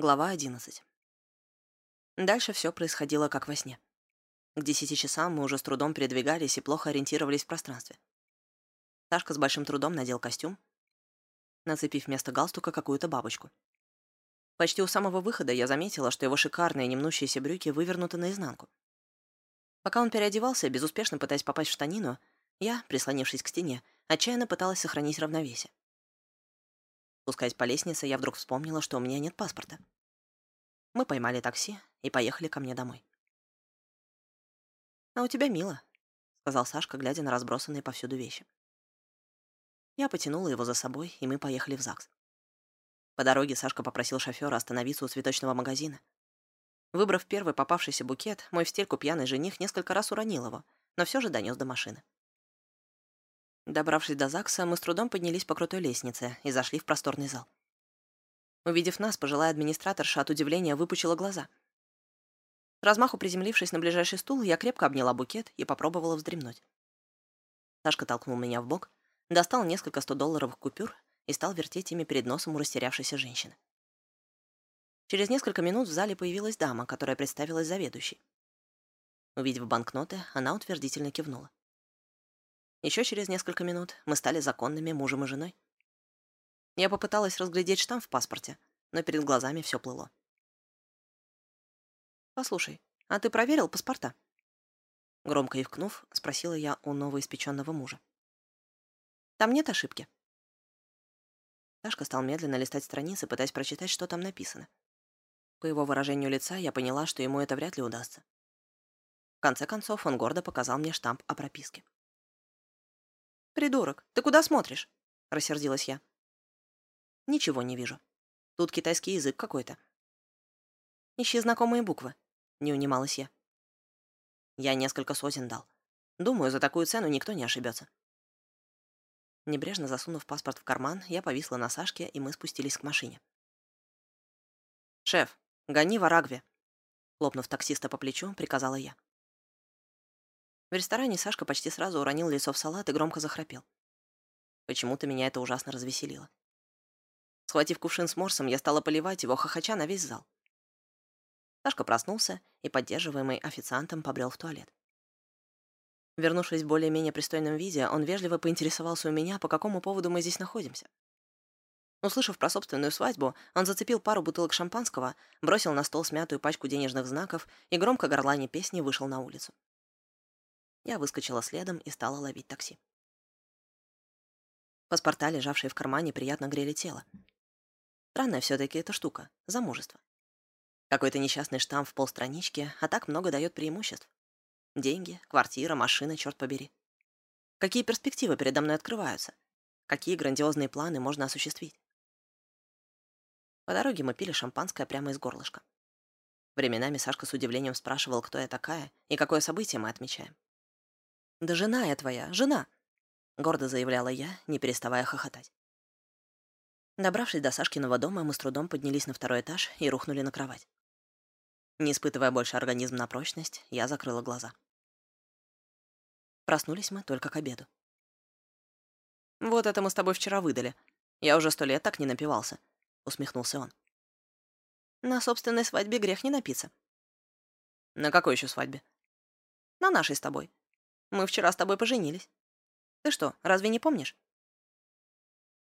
Глава 11. Дальше все происходило как во сне. К десяти часам мы уже с трудом передвигались и плохо ориентировались в пространстве. Сашка с большим трудом надел костюм, нацепив вместо галстука какую-то бабочку. Почти у самого выхода я заметила, что его шикарные немнущиеся брюки вывернуты наизнанку. Пока он переодевался, безуспешно пытаясь попасть в штанину, я, прислонившись к стене, отчаянно пыталась сохранить равновесие. Спускаясь по лестнице, я вдруг вспомнила, что у меня нет паспорта. Мы поймали такси и поехали ко мне домой. «А у тебя мило», — сказал Сашка, глядя на разбросанные повсюду вещи. Я потянула его за собой, и мы поехали в ЗАГС. По дороге Сашка попросил шофера остановиться у цветочного магазина. Выбрав первый попавшийся букет, мой в стельку пьяный жених несколько раз уронил его, но все же донес до машины. Добравшись до ЗАГСа, мы с трудом поднялись по крутой лестнице и зашли в просторный зал. Увидев нас, пожилая администраторша от удивления выпучила глаза. размаху приземлившись на ближайший стул, я крепко обняла букет и попробовала вздремнуть. Сашка толкнул меня в бок, достал несколько 100-долларовых купюр и стал вертеть ими перед носом у растерявшейся женщины. Через несколько минут в зале появилась дама, которая представилась заведующей. Увидев банкноты, она утвердительно кивнула. Еще через несколько минут мы стали законными мужем и женой. Я попыталась разглядеть штамп в паспорте, но перед глазами все плыло. «Послушай, а ты проверил паспорта?» Громко ивкнув, спросила я у новоиспеченного мужа. «Там нет ошибки?» Сашка стал медленно листать страницы, пытаясь прочитать, что там написано. По его выражению лица я поняла, что ему это вряд ли удастся. В конце концов, он гордо показал мне штамп о прописке. «Придурок, ты куда смотришь?» — рассердилась я. «Ничего не вижу. Тут китайский язык какой-то». «Ищи знакомые буквы», — не унималась я. Я несколько сотен дал. Думаю, за такую цену никто не ошибется. Небрежно засунув паспорт в карман, я повисла на Сашке, и мы спустились к машине. «Шеф, гони в Арагве!» Хлопнув таксиста по плечу, приказала я. В ресторане Сашка почти сразу уронил лицо в салат и громко захрапел. Почему-то меня это ужасно развеселило. Схватив кувшин с морсом, я стала поливать его, хохоча на весь зал. Сашка проснулся и, поддерживаемый официантом, побрел в туалет. Вернувшись в более-менее пристойном виде, он вежливо поинтересовался у меня, по какому поводу мы здесь находимся. Услышав про собственную свадьбу, он зацепил пару бутылок шампанского, бросил на стол смятую пачку денежных знаков и громко горлани песни вышел на улицу. Я выскочила следом и стала ловить такси. Паспорта, лежавшие в кармане, приятно грели тело. Странная все-таки эта штука — замужество. Какой-то несчастный штамп в полстранички, а так много дает преимуществ. Деньги, квартира, машина, черт побери. Какие перспективы передо мной открываются? Какие грандиозные планы можно осуществить? По дороге мы пили шампанское прямо из горлышка. Временами Сашка с удивлением спрашивал, кто я такая и какое событие мы отмечаем. «Да жена я твоя, жена!» — гордо заявляла я, не переставая хохотать. Добравшись до Сашкиного дома, мы с трудом поднялись на второй этаж и рухнули на кровать. Не испытывая больше организм на прочность, я закрыла глаза. Проснулись мы только к обеду. «Вот это мы с тобой вчера выдали. Я уже сто лет так не напивался», — усмехнулся он. «На собственной свадьбе грех не напиться». «На какой еще свадьбе?» «На нашей с тобой. Мы вчера с тобой поженились. Ты что, разве не помнишь?»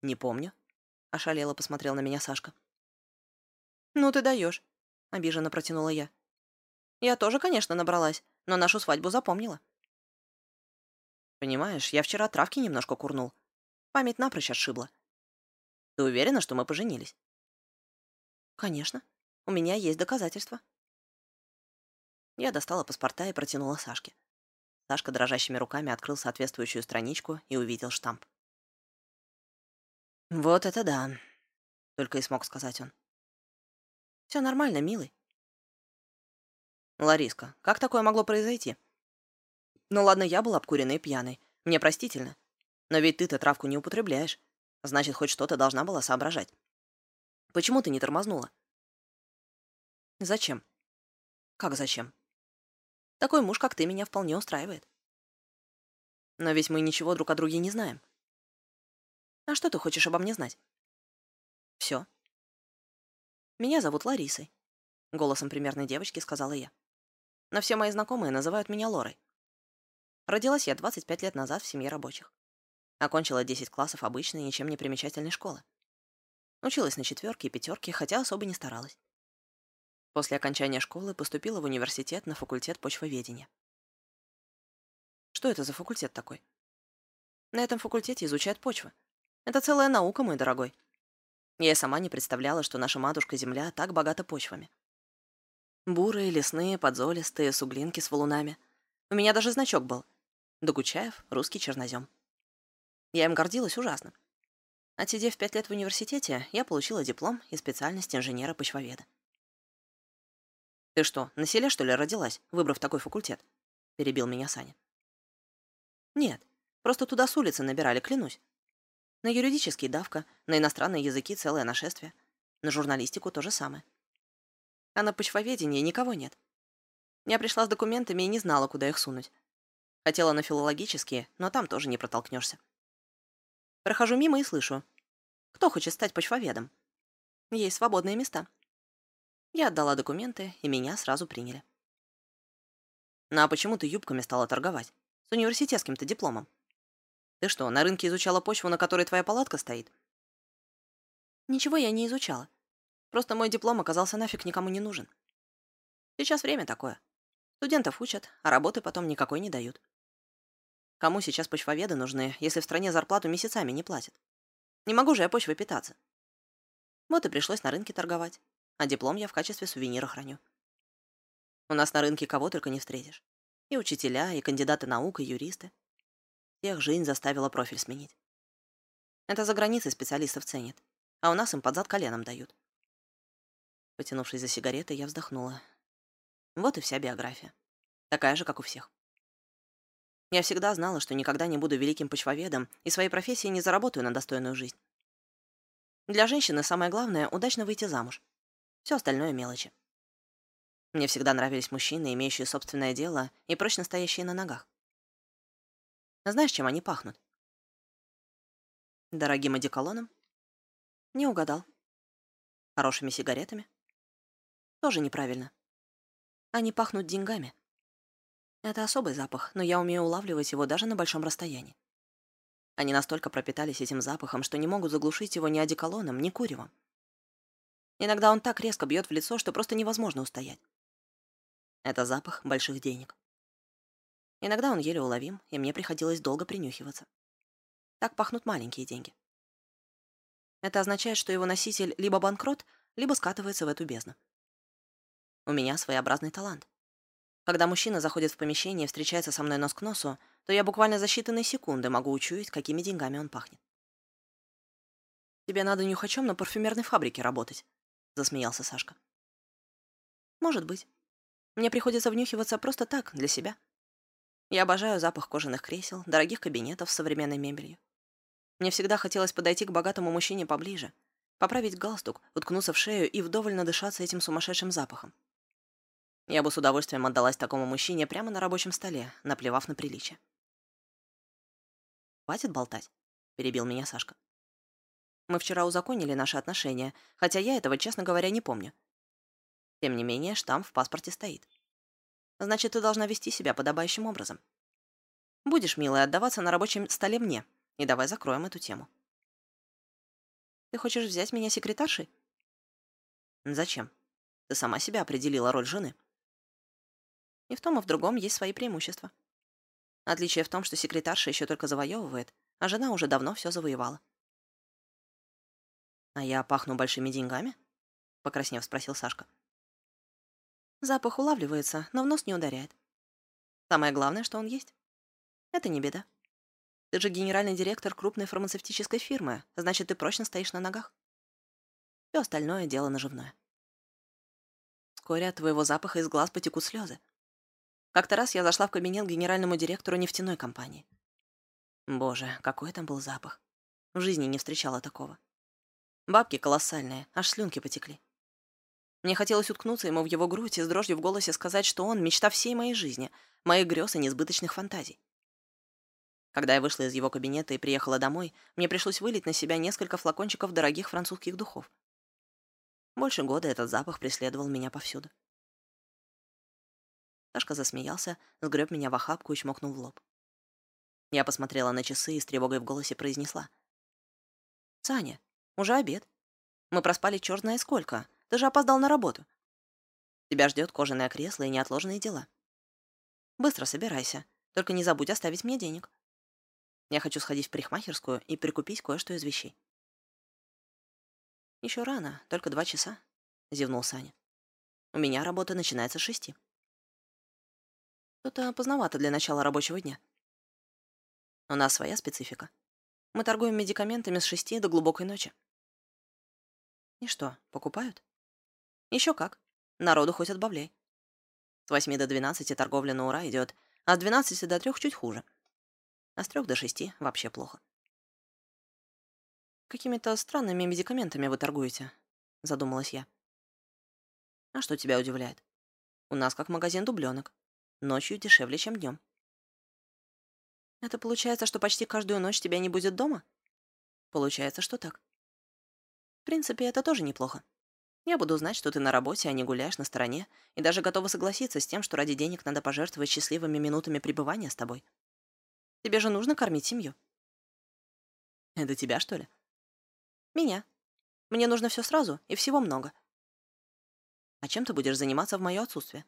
«Не помню», — ошалело посмотрел на меня Сашка. «Ну ты даешь», — обиженно протянула я. «Я тоже, конечно, набралась, но нашу свадьбу запомнила». «Понимаешь, я вчера травки немножко курнул. Память напрочь отшибла. Ты уверена, что мы поженились?» «Конечно. У меня есть доказательства». Я достала паспорта и протянула Сашке. Сашка дрожащими руками открыл соответствующую страничку и увидел штамп. «Вот это да», — только и смог сказать он. «Все нормально, милый». «Лариска, как такое могло произойти?» «Ну ладно, я был обкуренный и пьяный. Мне простительно. Но ведь ты-то травку не употребляешь. Значит, хоть что-то должна была соображать. Почему ты не тормознула?» «Зачем?» «Как зачем?» Такой муж, как ты, меня вполне устраивает. Но ведь мы ничего друг о друге не знаем. А что ты хочешь обо мне знать? Все. Меня зовут Ларисой. Голосом примерной девочки сказала я. Но все мои знакомые называют меня Лорой. Родилась я 25 лет назад в семье рабочих. Окончила 10 классов обычной, ничем не примечательной школы. Училась на четверке и пятерке, хотя особо не старалась. После окончания школы поступила в университет на факультет почвоведения. Что это за факультет такой? На этом факультете изучают почвы. Это целая наука, мой дорогой. Я сама не представляла, что наша матушка-земля так богата почвами. Бурые, лесные, подзолистые, суглинки с валунами. У меня даже значок был. Докучаев, русский чернозем. Я им гордилась ужасно. Отсидев пять лет в университете, я получила диплом и специальность инженера-почвоведа. «Ты что, на селе, что ли, родилась, выбрав такой факультет?» — перебил меня Саня. «Нет, просто туда с улицы набирали, клянусь. На юридический — давка, на иностранные языки — целое нашествие. На журналистику — то же самое. А на почвоведении никого нет. Я пришла с документами и не знала, куда их сунуть. Хотела на филологические, но там тоже не протолкнешься. Прохожу мимо и слышу. Кто хочет стать почвоведом? Есть свободные места. Я отдала документы, и меня сразу приняли. Ну а почему ты юбками стала торговать? С университетским-то дипломом. Ты что, на рынке изучала почву, на которой твоя палатка стоит? Ничего я не изучала. Просто мой диплом оказался нафиг никому не нужен. Сейчас время такое. Студентов учат, а работы потом никакой не дают. Кому сейчас почвоведы нужны, если в стране зарплату месяцами не платят? Не могу же я почвой питаться. Вот и пришлось на рынке торговать, а диплом я в качестве сувенира храню. У нас на рынке кого только не встретишь. И учителя, и кандидаты наук, и юристы. Всех жизнь заставила профиль сменить. Это за границей специалистов ценят, а у нас им под зад коленом дают. Потянувшись за сигаретой, я вздохнула. Вот и вся биография. Такая же, как у всех. Я всегда знала, что никогда не буду великим почвоведом и своей профессией не заработаю на достойную жизнь. Для женщины самое главное — удачно выйти замуж. Все остальное — мелочи. Мне всегда нравились мужчины, имеющие собственное дело и прочно стоящие на ногах. Знаешь, чем они пахнут? Дорогим одеколоном? Не угадал. Хорошими сигаретами? Тоже неправильно. Они пахнут деньгами. Это особый запах, но я умею улавливать его даже на большом расстоянии. Они настолько пропитались этим запахом, что не могут заглушить его ни одеколоном, ни куревом. Иногда он так резко бьет в лицо, что просто невозможно устоять. Это запах больших денег. Иногда он еле уловим, и мне приходилось долго принюхиваться. Так пахнут маленькие деньги. Это означает, что его носитель либо банкрот, либо скатывается в эту бездну. У меня своеобразный талант. Когда мужчина заходит в помещение и встречается со мной нос к носу, то я буквально за считанные секунды могу учуять, какими деньгами он пахнет. «Тебе надо нюхачом на парфюмерной фабрике работать», — засмеялся Сашка. «Может быть. Мне приходится внюхиваться просто так, для себя. Я обожаю запах кожаных кресел, дорогих кабинетов с современной мебелью. Мне всегда хотелось подойти к богатому мужчине поближе, поправить галстук, уткнуться в шею и вдоволь надышаться этим сумасшедшим запахом. Я бы с удовольствием отдалась такому мужчине прямо на рабочем столе, наплевав на приличие. «Хватит болтать», — перебил меня Сашка. «Мы вчера узаконили наши отношения, хотя я этого, честно говоря, не помню. Тем не менее, штамп в паспорте стоит. Значит, ты должна вести себя подобающим образом. Будешь, милая, отдаваться на рабочем столе мне, и давай закроем эту тему». «Ты хочешь взять меня секретаршей?» «Зачем? Ты сама себя определила роль жены». И в том и в другом есть свои преимущества. Отличие в том, что секретарша еще только завоевывает, а жена уже давно все завоевала. «А я пахну большими деньгами?» — покраснев спросил Сашка. Запах улавливается, но в нос не ударяет. Самое главное, что он есть. Это не беда. Ты же генеральный директор крупной фармацевтической фирмы, значит, ты прочно стоишь на ногах. Все остальное — дело наживное. Вскоре от твоего запаха из глаз потекут слезы. Как-то раз я зашла в кабинет к генеральному директору нефтяной компании. Боже, какой там был запах. В жизни не встречала такого. Бабки колоссальные, аж слюнки потекли. Мне хотелось уткнуться ему в его грудь и с дрожью в голосе сказать, что он — мечта всей моей жизни, моих грез и несбыточных фантазий. Когда я вышла из его кабинета и приехала домой, мне пришлось вылить на себя несколько флакончиков дорогих французских духов. Больше года этот запах преследовал меня повсюду. Сашка засмеялся, сгреб меня в охапку и чмокнул в лоб. Я посмотрела на часы и с тревогой в голосе произнесла. «Саня, уже обед. Мы проспали черт знает сколько. Ты же опоздал на работу. Тебя ждет кожаное кресло и неотложные дела. Быстро собирайся, только не забудь оставить мне денег. Я хочу сходить в парикмахерскую и прикупить кое-что из вещей». «Еще рано, только два часа», — зевнул Саня. «У меня работа начинается с шести». «Что-то поздновато для начала рабочего дня». «У нас своя специфика. Мы торгуем медикаментами с шести до глубокой ночи». «И что, покупают?» «Еще как. Народу хоть отбавляй. С восьми до двенадцати торговля на ура идет, а с двенадцати до трех чуть хуже. А с трех до шести вообще плохо. «Какими-то странными медикаментами вы торгуете», — задумалась я. «А что тебя удивляет? У нас как магазин дубленок. Ночью дешевле, чем днем. «Это получается, что почти каждую ночь тебя не будет дома?» «Получается, что так». «В принципе, это тоже неплохо. Я буду знать, что ты на работе, а не гуляешь на стороне, и даже готова согласиться с тем, что ради денег надо пожертвовать счастливыми минутами пребывания с тобой. Тебе же нужно кормить семью. Это тебя, что ли? Меня. Мне нужно все сразу, и всего много. А чем ты будешь заниматься в мое отсутствие?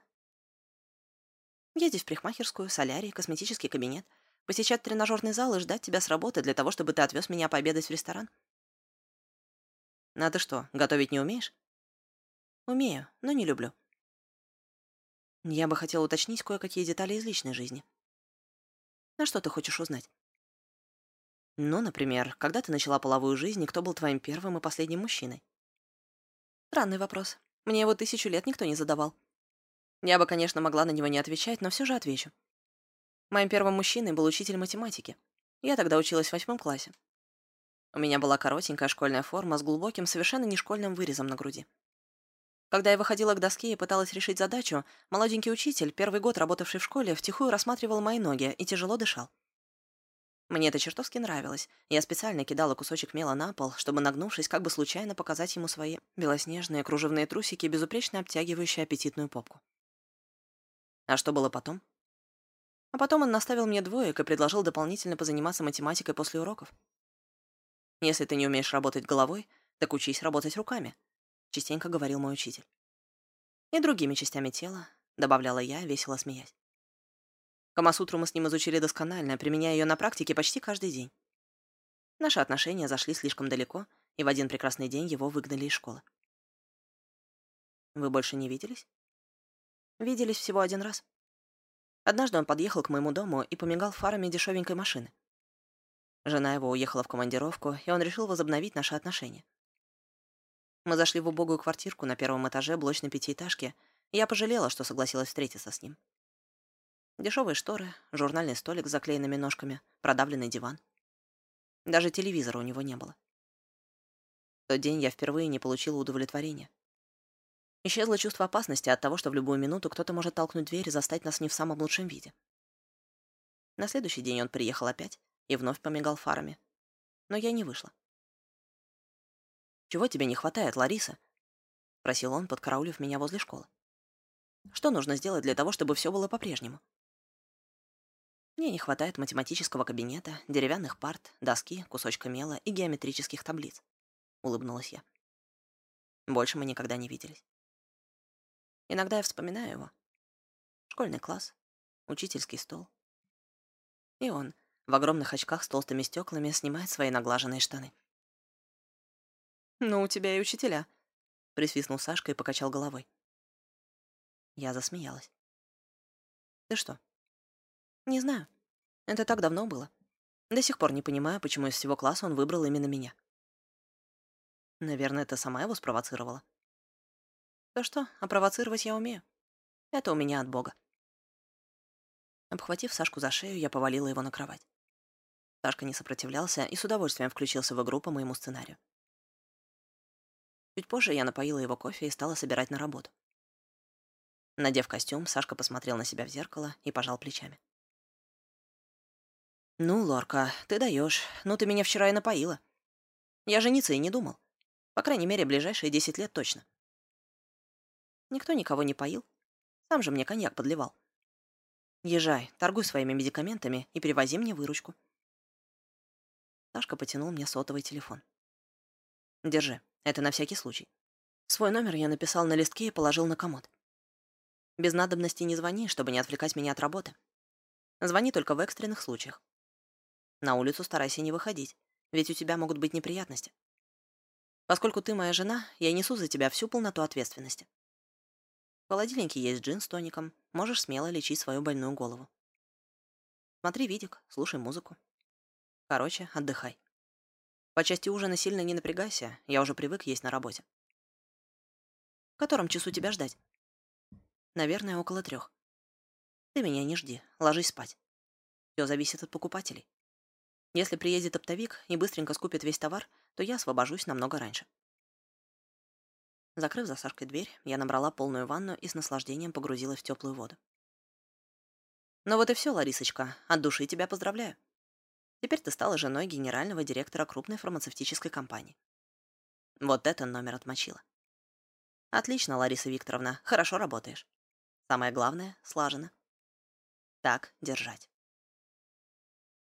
Ездить в парикмахерскую, солярий, косметический кабинет, посещать тренажерный зал и ждать тебя с работы для того, чтобы ты отвез меня пообедать в ресторан. А ты что, готовить не умеешь? Умею, но не люблю. Я бы хотела уточнить кое-какие детали из личной жизни. А что ты хочешь узнать? Ну, например, когда ты начала половую жизнь, и кто был твоим первым и последним мужчиной? Странный вопрос. Мне его тысячу лет никто не задавал. Я бы, конечно, могла на него не отвечать, но все же отвечу. Моим первым мужчиной был учитель математики. Я тогда училась в восьмом классе. У меня была коротенькая школьная форма с глубоким, совершенно не школьным вырезом на груди. Когда я выходила к доске и пыталась решить задачу, молоденький учитель, первый год работавший в школе, втихую рассматривал мои ноги и тяжело дышал. Мне это чертовски нравилось. Я специально кидала кусочек мела на пол, чтобы, нагнувшись, как бы случайно показать ему свои белоснежные кружевные трусики, безупречно обтягивающие аппетитную попку. А что было потом? А потом он наставил мне двоек и предложил дополнительно позаниматься математикой после уроков. Если ты не умеешь работать головой, так учись работать руками. — частенько говорил мой учитель. «И другими частями тела», — добавляла я, весело смеясь. Камасутру мы с ним изучили досконально, применяя ее на практике почти каждый день. Наши отношения зашли слишком далеко, и в один прекрасный день его выгнали из школы. «Вы больше не виделись?» «Виделись всего один раз. Однажды он подъехал к моему дому и помигал фарами дешевенькой машины. Жена его уехала в командировку, и он решил возобновить наши отношения. Мы зашли в убогую квартирку на первом этаже блочной пятиэтажки, я пожалела, что согласилась встретиться с ним. Дешевые шторы, журнальный столик с заклеенными ножками, продавленный диван. Даже телевизора у него не было. В тот день я впервые не получила удовлетворения. Исчезло чувство опасности от того, что в любую минуту кто-то может толкнуть дверь и застать нас не в самом лучшем виде. На следующий день он приехал опять и вновь помигал фарами. Но я не вышла. «Чего тебе не хватает, Лариса?» — просил он, подкараулив меня возле школы. «Что нужно сделать для того, чтобы все было по-прежнему?» Мне не хватает математического кабинета, деревянных парт, доски, кусочка мела и геометрических таблиц. Улыбнулась я. Больше мы никогда не виделись. Иногда я вспоминаю его. Школьный класс, учительский стол. И он в огромных очках с толстыми стеклами снимает свои наглаженные штаны. «Ну, у тебя и учителя», — присвистнул Сашка и покачал головой. Я засмеялась. «Ты что?» «Не знаю. Это так давно было. До сих пор не понимаю, почему из всего класса он выбрал именно меня». Наверное, ты сама его спровоцировала. То что, а провоцировать я умею. Это у меня от Бога. Обхватив Сашку за шею, я повалила его на кровать. Сашка не сопротивлялся и с удовольствием включился в игру по моему сценарию. Чуть позже я напоила его кофе и стала собирать на работу. Надев костюм, Сашка посмотрел на себя в зеркало и пожал плечами. «Ну, Лорка, ты даешь. Ну, ты меня вчера и напоила. Я жениться и не думал. По крайней мере, ближайшие десять лет точно. Никто никого не поил. Сам же мне коньяк подливал. Езжай, торгуй своими медикаментами и привози мне выручку. Сашка потянул мне сотовый телефон. Держи, это на всякий случай. Свой номер я написал на листке и положил на комод. Без надобности не звони, чтобы не отвлекать меня от работы. Звони только в экстренных случаях. На улицу старайся не выходить, ведь у тебя могут быть неприятности. Поскольку ты моя жена, я несу за тебя всю полноту ответственности. В холодильнике есть джин с тоником, можешь смело лечить свою больную голову. Смотри видик, слушай музыку. Короче, отдыхай. По части ужина сильно не напрягайся, я уже привык есть на работе. В котором часу тебя ждать? Наверное, около трех. Ты меня не жди, ложись спать. Все зависит от покупателей. Если приедет оптовик и быстренько скупит весь товар, то я освобожусь намного раньше. Закрыв за Сашкой дверь, я набрала полную ванну и с наслаждением погрузилась в теплую воду. Ну вот и все, Ларисочка, от души тебя поздравляю. Теперь ты стала женой генерального директора крупной фармацевтической компании. Вот это номер отмочила. Отлично, Лариса Викторовна, хорошо работаешь. Самое главное — слажено. Так держать.